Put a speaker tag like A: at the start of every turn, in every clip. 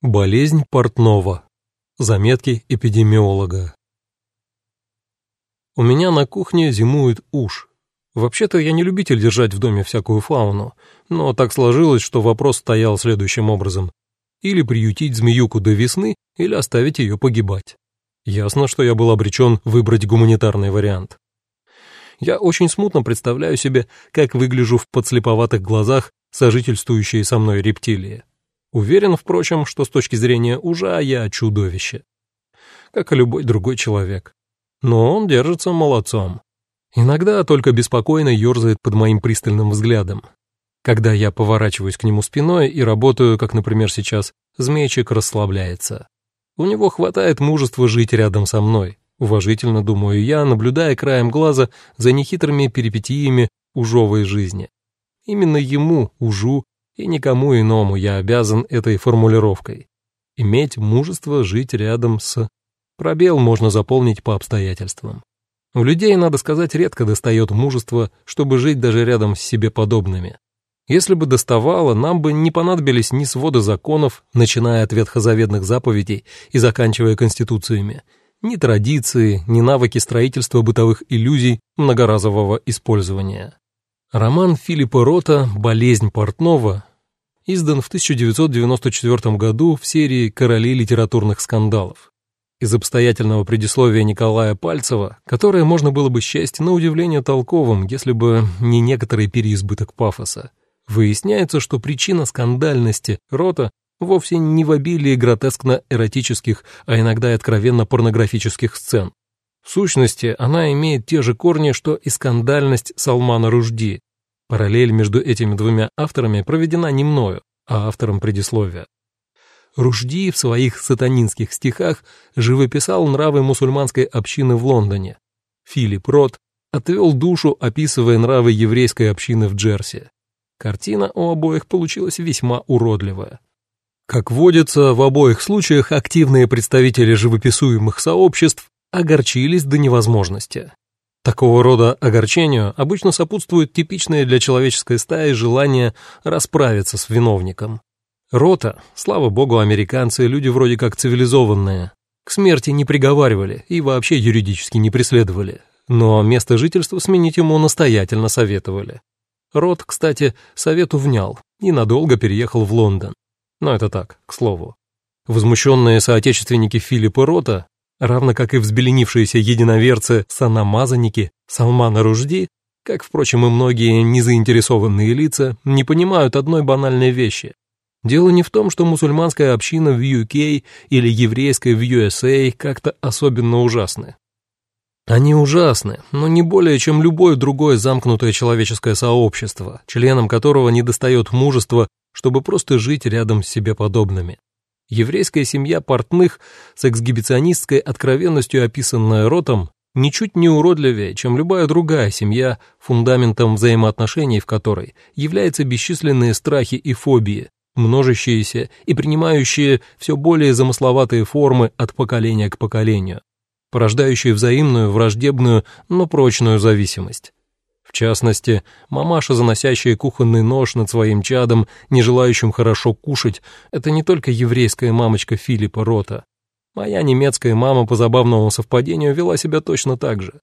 A: Болезнь портного. Заметки эпидемиолога. У меня на кухне зимует уж. Вообще-то я не любитель держать в доме всякую фауну, но так сложилось, что вопрос стоял следующим образом. Или приютить змеюку до весны, или оставить ее погибать. Ясно, что я был обречен выбрать гуманитарный вариант. Я очень смутно представляю себе, как выгляжу в подслеповатых глазах сожительствующие со мной рептилии. Уверен, впрочем, что с точки зрения ужа я чудовище. Как и любой другой человек. Но он держится молодцом. Иногда только беспокойно ерзает под моим пристальным взглядом. Когда я поворачиваюсь к нему спиной и работаю, как, например, сейчас, змейчик расслабляется. У него хватает мужества жить рядом со мной, уважительно думаю я, наблюдая краем глаза за нехитрыми перипетиями ужовой жизни. Именно ему, ужу, и никому иному я обязан этой формулировкой. Иметь мужество жить рядом с... Пробел можно заполнить по обстоятельствам. У людей, надо сказать, редко достает мужество, чтобы жить даже рядом с себе подобными. Если бы доставало, нам бы не понадобились ни своды законов, начиная от ветхозаветных заповедей и заканчивая конституциями, ни традиции, ни навыки строительства бытовых иллюзий многоразового использования. Роман Филиппа Рота «Болезнь портного» издан в 1994 году в серии «Короли литературных скандалов». Из обстоятельного предисловия Николая Пальцева, которое можно было бы счесть на удивление толковым, если бы не некоторый переизбыток пафоса, выясняется, что причина скандальности Рота вовсе не в обилии гротескно-эротических, а иногда и откровенно порнографических сцен. В сущности, она имеет те же корни, что и скандальность Салмана Ружди. Параллель между этими двумя авторами проведена не мною, а автором предисловия. Ружди в своих сатанинских стихах живописал нравы мусульманской общины в Лондоне. Филипп Рот отвел душу, описывая нравы еврейской общины в Джерси. Картина у обоих получилась весьма уродливая. Как водится, в обоих случаях активные представители живописуемых сообществ огорчились до невозможности. Такого рода огорчению обычно сопутствует типичное для человеческой стаи желание расправиться с виновником. Рота, слава богу, американцы люди вроде как цивилизованные, к смерти не приговаривали и вообще юридически не преследовали, но место жительства сменить ему настоятельно советовали. Рот, кстати, совету внял и надолго переехал в Лондон. Но это так, к слову. Возмущенные соотечественники Филиппа Рота равно как и взбеленившиеся единоверцы санамазанники Салмана Ружди, как, впрочем, и многие незаинтересованные лица, не понимают одной банальной вещи. Дело не в том, что мусульманская община в UK или еврейская в USA как-то особенно ужасны. Они ужасны, но не более, чем любое другое замкнутое человеческое сообщество, членам которого недостает мужества, чтобы просто жить рядом с себе подобными. Еврейская семья портных с эксгибиционистской откровенностью, описанная Ротом, ничуть не уродливее, чем любая другая семья, фундаментом взаимоотношений в которой являются бесчисленные страхи и фобии, множащиеся и принимающие все более замысловатые формы от поколения к поколению, порождающие взаимную, враждебную, но прочную зависимость. В частности, мамаша, заносящая кухонный нож над своим чадом, не желающим хорошо кушать, это не только еврейская мамочка Филиппа Рота. Моя немецкая мама по забавному совпадению вела себя точно так же.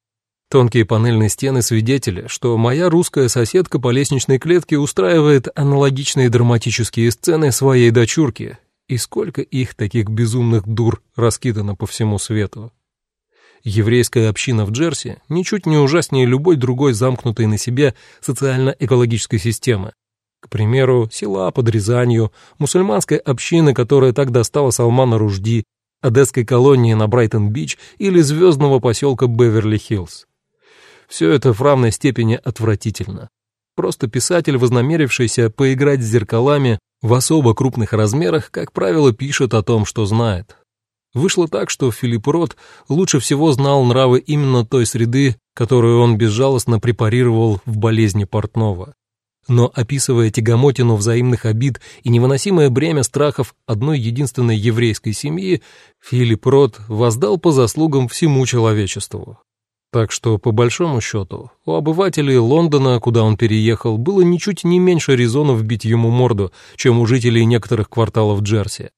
A: Тонкие панельные стены свидетели, что моя русская соседка по лестничной клетке устраивает аналогичные драматические сцены своей дочурки. И сколько их, таких безумных дур, раскидано по всему свету. Еврейская община в Джерси ничуть не ужаснее любой другой замкнутой на себе социально-экологической системы. К примеру, села под Рязанью, мусульманской общины, которая так достала Салмана Ружди, одесской колонии на Брайтон-Бич или звездного поселка Беверли-Хиллз. Все это в равной степени отвратительно. Просто писатель, вознамерившийся поиграть с зеркалами в особо крупных размерах, как правило, пишет о том, что знает, Вышло так, что Филипп Рот лучше всего знал нравы именно той среды, которую он безжалостно препарировал в болезни портного. Но описывая тягомотину взаимных обид и невыносимое бремя страхов одной единственной еврейской семьи, Филипп Рот воздал по заслугам всему человечеству. Так что, по большому счету, у обывателей Лондона, куда он переехал, было ничуть не меньше резонов бить ему морду, чем у жителей некоторых кварталов Джерси.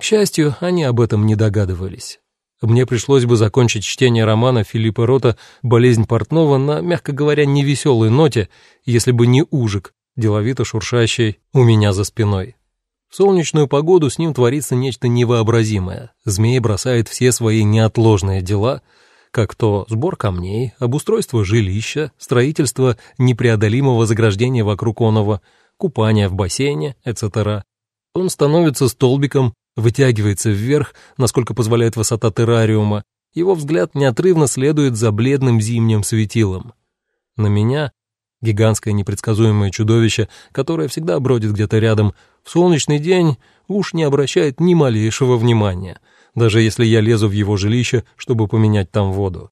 A: К счастью, они об этом не догадывались. Мне пришлось бы закончить чтение романа Филиппа Рота «Болезнь портного» на, мягко говоря, невеселой ноте, если бы не ужик, деловито шуршащий у меня за спиной. В солнечную погоду с ним творится нечто невообразимое. Змей бросает все свои неотложные дела, как то сбор камней, обустройство жилища, строительство непреодолимого заграждения вокруг оного, купание в бассейне, etc. Он становится столбиком, вытягивается вверх, насколько позволяет высота террариума, его взгляд неотрывно следует за бледным зимним светилом. На меня, гигантское непредсказуемое чудовище, которое всегда бродит где-то рядом, в солнечный день уж не обращает ни малейшего внимания, даже если я лезу в его жилище, чтобы поменять там воду.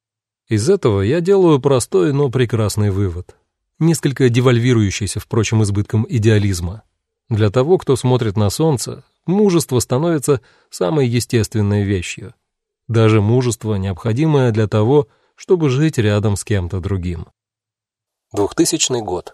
A: Из этого я делаю простой, но прекрасный вывод. Несколько девальвирующийся, впрочем, избытком идеализма. Для того, кто смотрит на солнце, мужество становится самой естественной вещью. Даже мужество, необходимое для того, чтобы жить рядом с кем-то другим.
B: 2000 год.